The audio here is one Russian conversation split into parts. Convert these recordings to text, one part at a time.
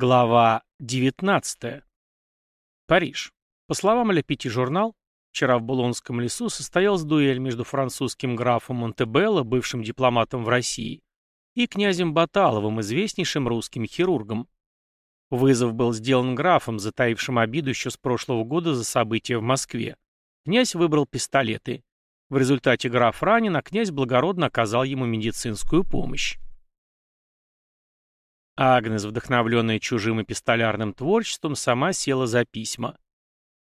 Глава 19. Париж. По словам Ля Пяти журнал, вчера в Булонском лесу состоялась дуэль между французским графом Монтебелло, бывшим дипломатом в России, и князем Баталовым, известнейшим русским хирургом. Вызов был сделан графом, затаившим обиду еще с прошлого года за события в Москве. Князь выбрал пистолеты. В результате граф ранен, а князь благородно оказал ему медицинскую помощь. Агнес, вдохновленная чужим эпистолярным творчеством, сама села за письма.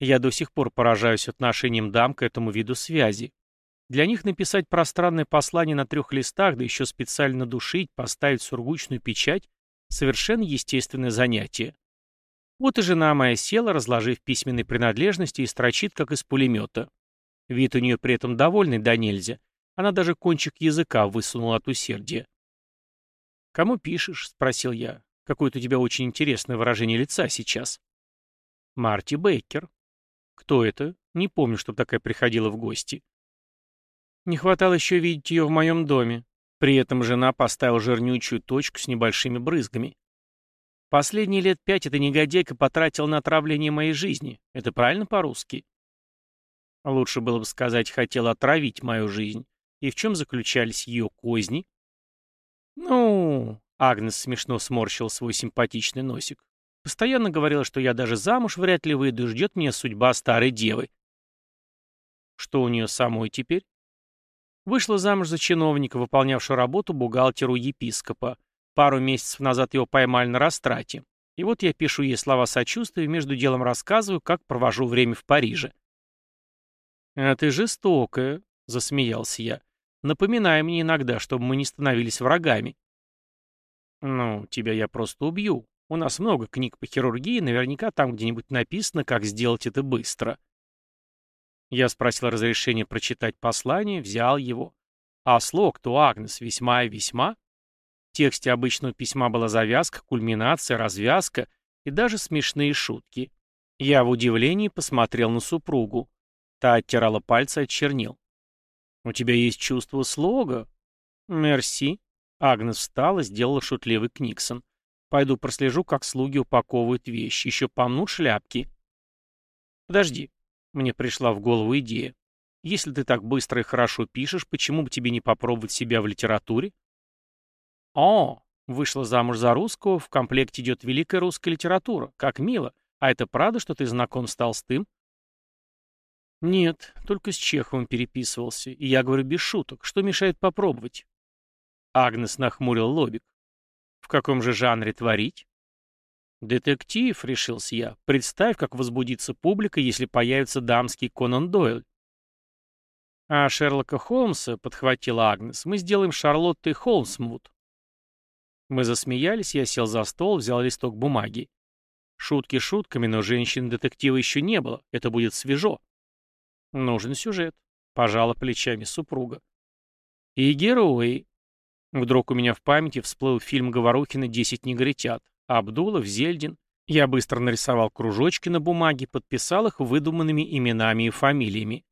Я до сих пор поражаюсь отношением дам к этому виду связи. Для них написать пространное послание на трех листах, да еще специально душить, поставить сургучную печать — совершенно естественное занятие. Вот и жена моя села, разложив письменные принадлежности, и строчит, как из пулемета. Вид у нее при этом довольный да нельзя. Она даже кончик языка высунула от усердия. «Кому пишешь?» — спросил я. «Какое-то у тебя очень интересное выражение лица сейчас». «Марти Бейкер». «Кто это? Не помню, чтобы такая приходила в гости». Не хватало еще видеть ее в моем доме. При этом жена поставила жирнючую точку с небольшими брызгами. Последние лет пять эта негодяйка потратила на отравление моей жизни. Это правильно по-русски? Лучше было бы сказать, хотела отравить мою жизнь. И в чем заключались ее козни? «Ну...» — Агнес смешно сморщил свой симпатичный носик. «Постоянно говорила, что я даже замуж вряд ли выйду, и ждет меня судьба старой девы». «Что у нее самой теперь?» Вышла замуж за чиновника, выполнявшего работу бухгалтеру епископа. Пару месяцев назад его поймали на растрате. И вот я пишу ей слова сочувствия и между делом рассказываю, как провожу время в Париже. «А ты жестокая», — засмеялся я. Напоминай мне иногда, чтобы мы не становились врагами. Ну, тебя я просто убью. У нас много книг по хирургии, наверняка там где-нибудь написано, как сделать это быстро. Я спросил разрешения прочитать послание, взял его. А слог-то Агнес весьма и весьма. В тексте обычного письма была завязка, кульминация, развязка и даже смешные шутки. Я в удивлении посмотрел на супругу. Та оттирала пальцы от чернил. «У тебя есть чувство слога?» «Мерси». Агнес встала, сделала шутливый книксон. «Пойду прослежу, как слуги упаковывают вещи. Еще помнут шляпки». «Подожди». Мне пришла в голову идея. «Если ты так быстро и хорошо пишешь, почему бы тебе не попробовать себя в литературе?» «О, вышла замуж за русского, в комплекте идет великая русская литература. Как мило. А это правда, что ты знаком с Толстым?» Нет, только с Чеховым переписывался. И я говорю без шуток. Что мешает попробовать? Агнес нахмурил лобик. В каком же жанре творить? Детектив, решился я. Представь, как возбудится публика, если появится дамский Конан Дойль. А Шерлока Холмса, подхватила Агнес, мы сделаем Шарлоттой Холмсмут. Мы засмеялись, я сел за стол, взял листок бумаги. Шутки шутками, но женщин-детектива еще не было. Это будет свежо. Нужен сюжет. Пожала плечами супруга. И герои. Вдруг у меня в памяти всплыл фильм Говорухина «Десять негритят». Абдулов, Зельдин. Я быстро нарисовал кружочки на бумаге, подписал их выдуманными именами и фамилиями.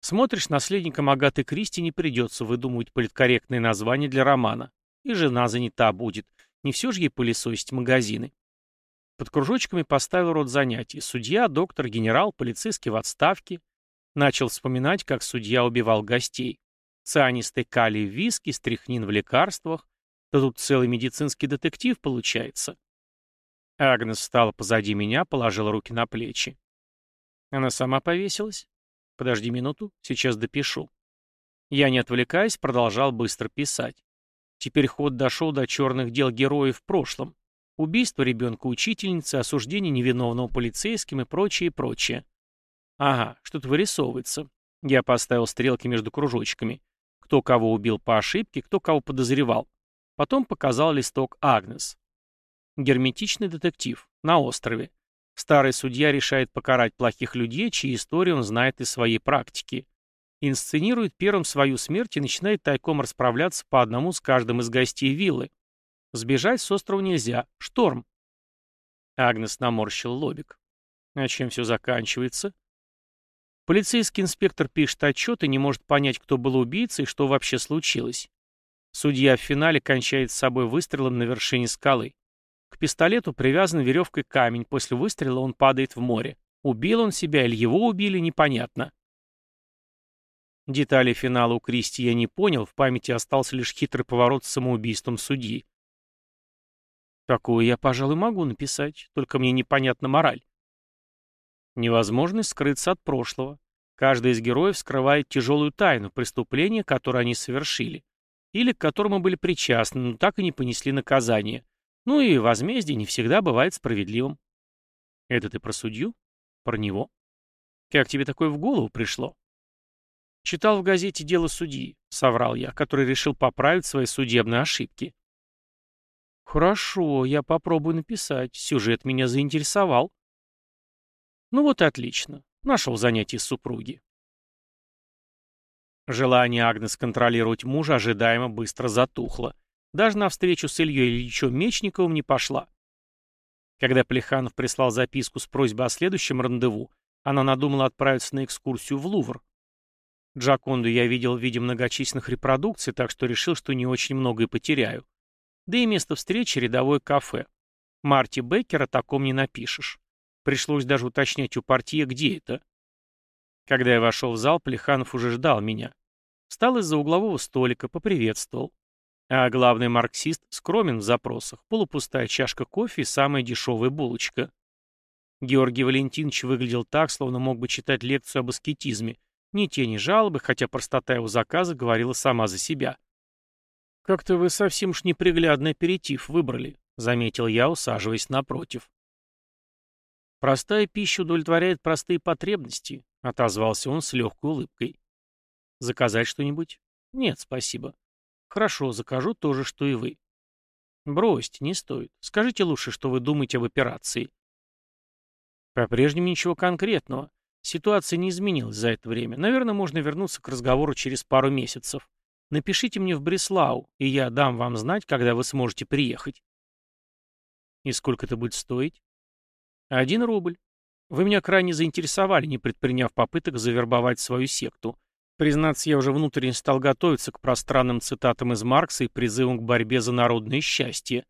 Смотришь, наследникам Агаты Кристи не придется выдумывать политкорректные названия для романа. И жена занята будет. Не все же ей пылесосить магазины. Под кружочками поставил род занятий. Судья, доктор, генерал, полицейский в отставке, Начал вспоминать, как судья убивал гостей. Цианистый калий в виске, стряхнин в лекарствах. Да тут целый медицинский детектив получается. Агнес встала позади меня, положила руки на плечи. Она сама повесилась? Подожди минуту, сейчас допишу. Я, не отвлекаясь, продолжал быстро писать. Теперь ход дошел до черных дел героев в прошлом. Убийство ребенка-учительницы, осуждение невиновного полицейским и прочее, прочее. Ага, что-то вырисовывается. Я поставил стрелки между кружочками. Кто кого убил по ошибке, кто кого подозревал. Потом показал листок Агнес. Герметичный детектив. На острове. Старый судья решает покарать плохих людей, чьи истории он знает из своей практики. Инсценирует первым свою смерть и начинает тайком расправляться по одному с каждым из гостей виллы. Сбежать с острова нельзя. Шторм. Агнес наморщил лобик. А чем все заканчивается? Полицейский инспектор пишет отчет и не может понять, кто был убийцей и что вообще случилось. Судья в финале кончает с собой выстрелом на вершине скалы. К пистолету привязан веревкой камень, после выстрела он падает в море. Убил он себя или его убили, непонятно. Детали финала у Кристи я не понял, в памяти остался лишь хитрый поворот с самоубийством судьи. Такое я, пожалуй, могу написать, только мне непонятна мораль. Невозможность скрыться от прошлого. Каждый из героев скрывает тяжелую тайну, преступления, которое они совершили, или к которому были причастны, но так и не понесли наказание. Ну и возмездие не всегда бывает справедливым. Это ты про судью? Про него? Как тебе такое в голову пришло? Читал в газете «Дело судьи», — соврал я, который решил поправить свои судебные ошибки. Хорошо, я попробую написать. Сюжет меня заинтересовал. Ну вот и отлично. Нашел занятие супруги. Желание Агнес контролировать мужа ожидаемо быстро затухло. Даже на встречу с Ильей Ильичем Мечниковым не пошла. Когда Плеханов прислал записку с просьбой о следующем рандеву, она надумала отправиться на экскурсию в Лувр. Джаконду я видел в виде многочисленных репродукций, так что решил, что не очень много и потеряю. Да и место встречи — рядовое кафе. Марти Беккера таком не напишешь. Пришлось даже уточнять у партии, где это. Когда я вошел в зал, Плеханов уже ждал меня. Встал из-за углового столика, поприветствовал. А главный марксист скромен в запросах. Полупустая чашка кофе и самая дешевая булочка. Георгий Валентинович выглядел так, словно мог бы читать лекцию об аскетизме, ни тени жалобы, хотя простота его заказа говорила сама за себя. «Как-то вы совсем уж неприглядный аперитив выбрали», — заметил я, усаживаясь напротив. «Простая пища удовлетворяет простые потребности», — отозвался он с легкой улыбкой. «Заказать что-нибудь?» «Нет, спасибо». «Хорошо, закажу то же, что и вы». «Бросьте, не стоит. Скажите лучше, что вы думаете об операции». «По-прежнему ничего конкретного. Ситуация не изменилась за это время. Наверное, можно вернуться к разговору через пару месяцев. Напишите мне в Бреслау, и я дам вам знать, когда вы сможете приехать. И сколько это будет стоить? Один рубль. Вы меня крайне заинтересовали, не предприняв попыток завербовать свою секту. Признаться, я уже внутренне стал готовиться к пространным цитатам из Маркса и призывам к борьбе за народное счастье.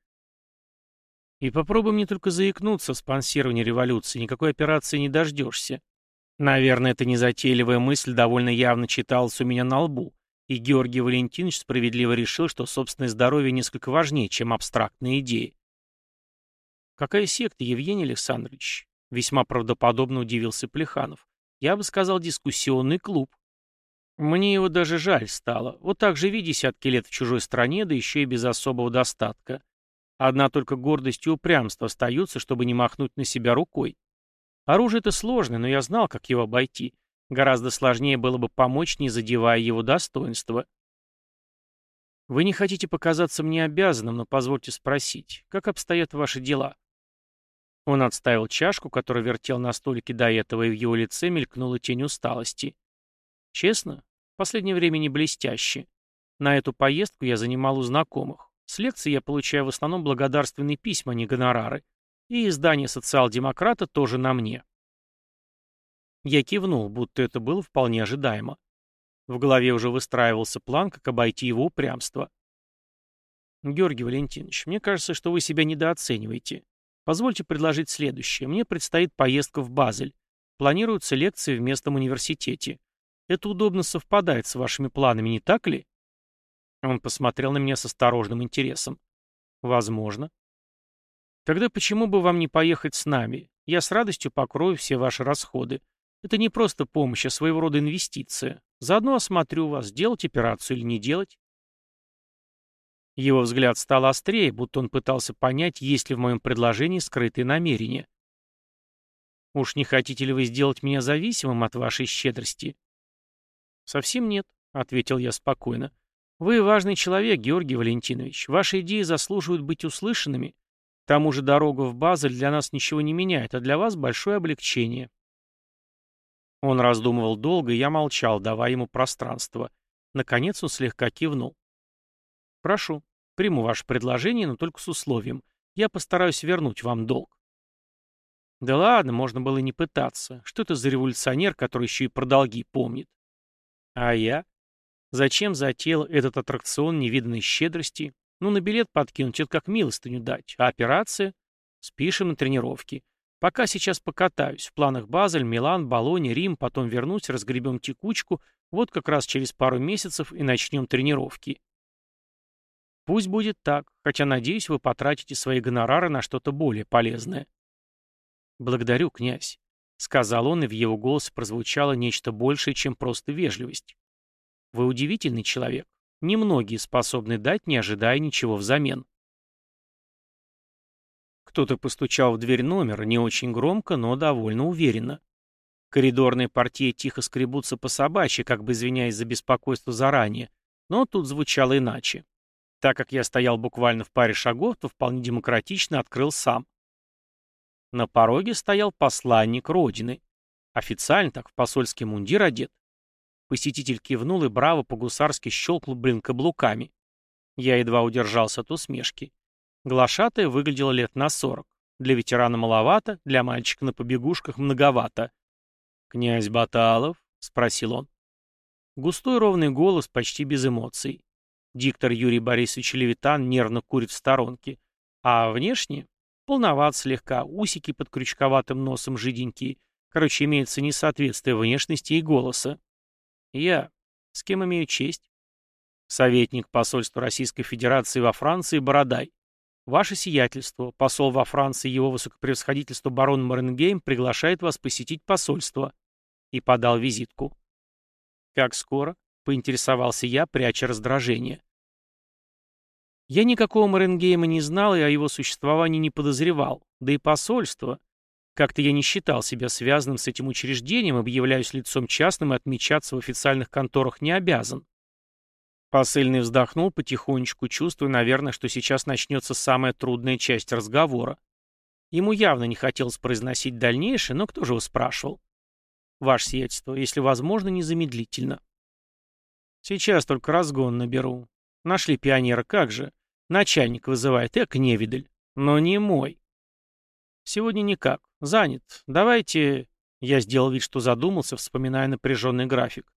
И попробуй мне только заикнуться в спонсировании революции, никакой операции не дождешься. Наверное, эта незатейливая мысль довольно явно читалась у меня на лбу, и Георгий Валентинович справедливо решил, что собственное здоровье несколько важнее, чем абстрактные идеи. «Какая секта, Евгений Александрович?» Весьма правдоподобно удивился Плеханов. «Я бы сказал, дискуссионный клуб». Мне его даже жаль стало. Вот так живи десятки лет в чужой стране, да еще и без особого достатка. Одна только гордость и упрямство остаются, чтобы не махнуть на себя рукой. Оружие-то сложное, но я знал, как его обойти. Гораздо сложнее было бы помочь, не задевая его достоинства. Вы не хотите показаться мне обязанным, но позвольте спросить, как обстоят ваши дела? Он отставил чашку, которую вертел на столике до этого, и в его лице мелькнула тень усталости. Честно, в последнее время не блестяще. На эту поездку я занимал у знакомых. С лекций я получаю в основном благодарственные письма, а не гонорары. И издание «Социал-демократа» тоже на мне. Я кивнул, будто это было вполне ожидаемо. В голове уже выстраивался план, как обойти его упрямство. Георгий Валентинович, мне кажется, что вы себя недооцениваете. Позвольте предложить следующее. Мне предстоит поездка в Базель. Планируются лекции в местном университете. Это удобно совпадает с вашими планами, не так ли? Он посмотрел на меня с осторожным интересом. Возможно. Тогда почему бы вам не поехать с нами? Я с радостью покрою все ваши расходы. Это не просто помощь, а своего рода инвестиция. Заодно осмотрю вас, делать операцию или не делать. Его взгляд стал острее, будто он пытался понять, есть ли в моем предложении скрытые намерения. «Уж не хотите ли вы сделать меня зависимым от вашей щедрости?» «Совсем нет», — ответил я спокойно. «Вы важный человек, Георгий Валентинович. Ваши идеи заслуживают быть услышанными. К тому же дорога в Базель для нас ничего не меняет, а для вас большое облегчение. Он раздумывал долго, и я молчал, давая ему пространство. Наконец он слегка кивнул. «Прошу, приму ваше предложение, но только с условием. Я постараюсь вернуть вам долг». Да ладно, можно было и не пытаться. Что это за революционер, который еще и про долги помнит? А я? Зачем затеял этот аттракцион невиданной щедрости? Ну, на билет подкинуть, это как милостыню дать. А операция? Спишем на тренировки. Пока сейчас покатаюсь. В планах Базель, Милан, Болонья, Рим, потом вернусь, разгребем текучку. Вот как раз через пару месяцев и начнем тренировки. Пусть будет так, хотя, надеюсь, вы потратите свои гонорары на что-то более полезное. Благодарю, князь. — сказал он, и в его голосе прозвучало нечто большее, чем просто вежливость. «Вы удивительный человек. Немногие способны дать, не ожидая ничего взамен». Кто-то постучал в дверь номера, не очень громко, но довольно уверенно. Коридорные партии тихо скребутся по собачьи, как бы извиняясь за беспокойство заранее, но тут звучало иначе. Так как я стоял буквально в паре шагов, то вполне демократично открыл сам. На пороге стоял посланник Родины. Официально так, в посольский мундир одет. Посетитель кивнул и браво по-гусарски щелкнул, блин, каблуками. Я едва удержался от усмешки. Глашатая выглядела лет на сорок. Для ветерана маловато, для мальчика на побегушках многовато. «Князь Баталов?» — спросил он. Густой ровный голос, почти без эмоций. Диктор Юрий Борисович Левитан нервно курит в сторонке. А внешне Полноват слегка, усики под крючковатым носом жиденькие. Короче, имеется несоответствие внешности и голоса. Я. С кем имею честь? Советник посольства Российской Федерации во Франции Бородай. Ваше сиятельство, посол во Франции его высокопревосходительство барон Маренгейм приглашает вас посетить посольство. И подал визитку. Как скоро? Поинтересовался я, пряча раздражение. Я никакого Маренгейма не знал и о его существовании не подозревал, да и посольство. Как-то я не считал себя связанным с этим учреждением, объявляюсь лицом частным и отмечаться в официальных конторах не обязан. Посыльный вздохнул потихонечку, чувствуя, наверное, что сейчас начнется самая трудная часть разговора. Ему явно не хотелось произносить дальнейшее, но кто же его спрашивал? Ваше сиятельство, если возможно, незамедлительно. Сейчас только разгон наберу. Нашли пионера, как же? Начальник вызывает, эк, невидаль. Но не мой. Сегодня никак. Занят. Давайте... Я сделал вид, что задумался, вспоминая напряженный график.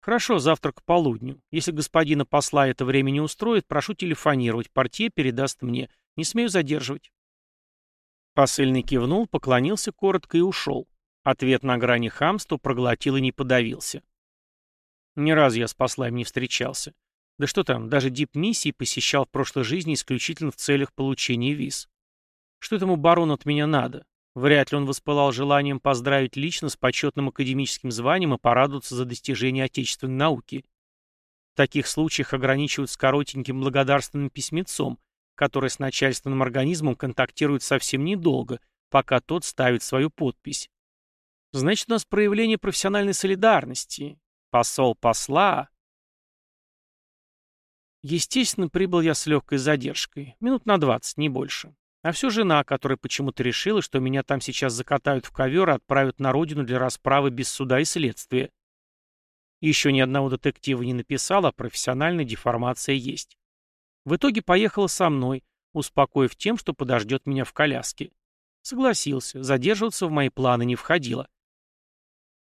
Хорошо, завтра к полудню. Если господина посла это время не устроит, прошу телефонировать. Портье передаст мне. Не смею задерживать. Посыльный кивнул, поклонился коротко и ушел. Ответ на грани хамства проглотил и не подавился. Ни разу я с послами не встречался. Да что там, даже дип-миссии посещал в прошлой жизни исключительно в целях получения виз. Что этому барону от меня надо? Вряд ли он воспылал желанием поздравить лично с почетным академическим званием и порадоваться за достижение отечественной науки. В таких случаях ограничивают коротеньким благодарственным письмецом, которое с начальственным организмом контактирует совсем недолго, пока тот ставит свою подпись. Значит, у нас проявление профессиональной солидарности. Посол посла Естественно, прибыл я с легкой задержкой. Минут на двадцать, не больше. А все жена, которая почему-то решила, что меня там сейчас закатают в ковер и отправят на родину для расправы без суда и следствия. Еще ни одного детектива не написал, а профессиональная деформация есть. В итоге поехала со мной, успокоив тем, что подождет меня в коляске. Согласился, задерживаться в мои планы не входило.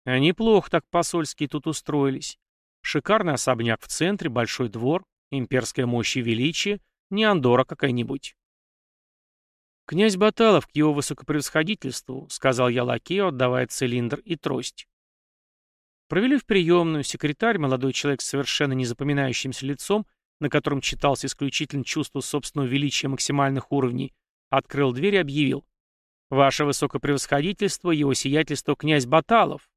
А неплохо так посольские тут устроились. Шикарный особняк в центре, большой двор, Имперская мощь и величие, не Андора какая-нибудь. «Князь Баталов к его высокопревосходительству», — сказал я лакею, отдавая цилиндр и трость. Провели в приемную, секретарь, молодой человек с совершенно незапоминающимся лицом, на котором читался исключительно чувство собственного величия максимальных уровней, открыл дверь и объявил. «Ваше высокопревосходительство, его сиятельство князь Баталов».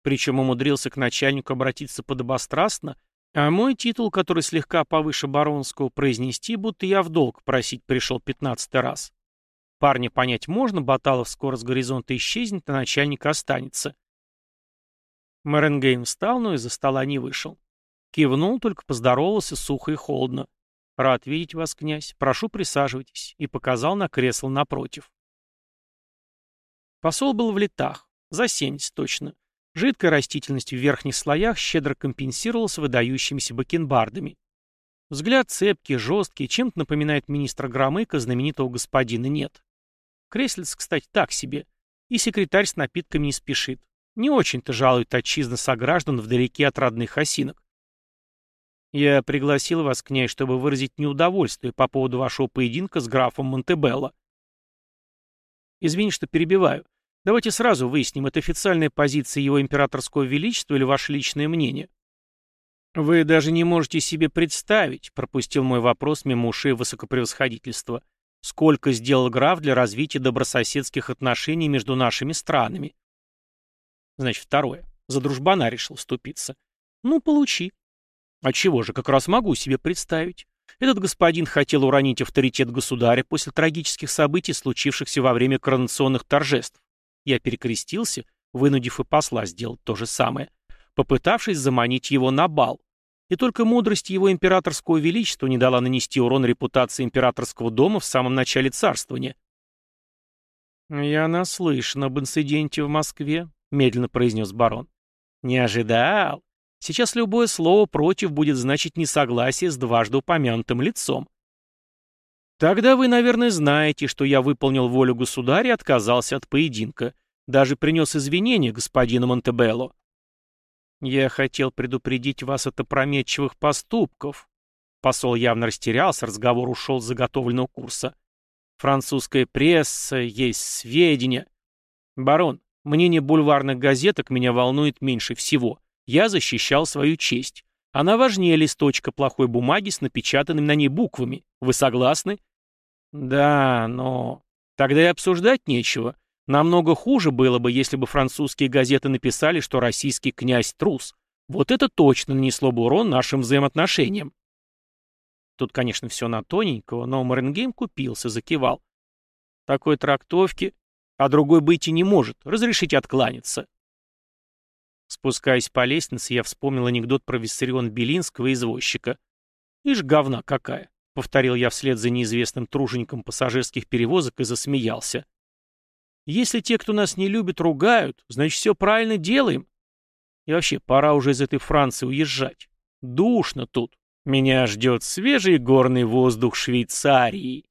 Причем умудрился к начальнику обратиться подобострастно, а мой титул, который слегка повыше баронского, произнести, будто я в долг просить пришел пятнадцатый раз. Парня понять можно, Баталов скоро с горизонта исчезнет, а начальник останется. Меренгейм встал, но из-за стола не вышел. Кивнул, только поздоровался сухо и холодно. «Рад видеть вас, князь. Прошу, присаживайтесь», и показал на кресло напротив. Посол был в летах. За семьдесят точно. Жидкая растительность в верхних слоях щедро компенсировалась выдающимися бакенбардами. Взгляд цепкий, жесткий, чем-то напоминает министра Громыка, знаменитого господина нет. Креслиц, кстати, так себе. И секретарь с напитками не спешит. Не очень-то жалует отчизна сограждан вдалеке от родных осинок. Я пригласил вас, князь, чтобы выразить неудовольствие по поводу вашего поединка с графом Монтебелло. Извини, что перебиваю. Давайте сразу выясним, это официальная позиция его императорского величества или ваше личное мнение? Вы даже не можете себе представить, пропустил мой вопрос мимо ушей высокопревосходительства, сколько сделал граф для развития добрососедских отношений между нашими странами. Значит, второе. За дружбана решил вступиться. Ну, получи. А чего же, как раз могу себе представить. Этот господин хотел уронить авторитет государя после трагических событий, случившихся во время коронационных торжеств. Я перекрестился, вынудив и посла сделать то же самое, попытавшись заманить его на бал. И только мудрость его императорского величества не дала нанести урон репутации императорского дома в самом начале царствования. «Я наслышан об инциденте в Москве», — медленно произнес барон. «Не ожидал. Сейчас любое слово «против» будет значить несогласие с дважды упомянутым лицом. Тогда вы, наверное, знаете, что я выполнил волю государя и отказался от поединка. Даже принес извинения господину Монтебелло. Я хотел предупредить вас от опрометчивых поступков. Посол явно растерялся, разговор ушел с заготовленного курса. Французская пресса, есть сведения. Барон, мнение бульварных газеток меня волнует меньше всего. Я защищал свою честь. Она важнее листочка плохой бумаги с напечатанными на ней буквами. Вы согласны? Да, но... Тогда и обсуждать нечего. Намного хуже было бы, если бы французские газеты написали, что российский князь трус. Вот это точно нанесло бы урон нашим взаимоотношениям. Тут, конечно, все на тоненького, но Маренгейм купился, закивал. Такой трактовки, а другой быть и не может. Разрешите откланяться. Спускаясь по лестнице, я вспомнил анекдот про Виссарион Белинского извозчика. Ишь, говна какая. — повторил я вслед за неизвестным тружеником пассажирских перевозок и засмеялся. «Если те, кто нас не любит, ругают, значит, все правильно делаем. И вообще, пора уже из этой Франции уезжать. Душно тут. Меня ждет свежий горный воздух Швейцарии».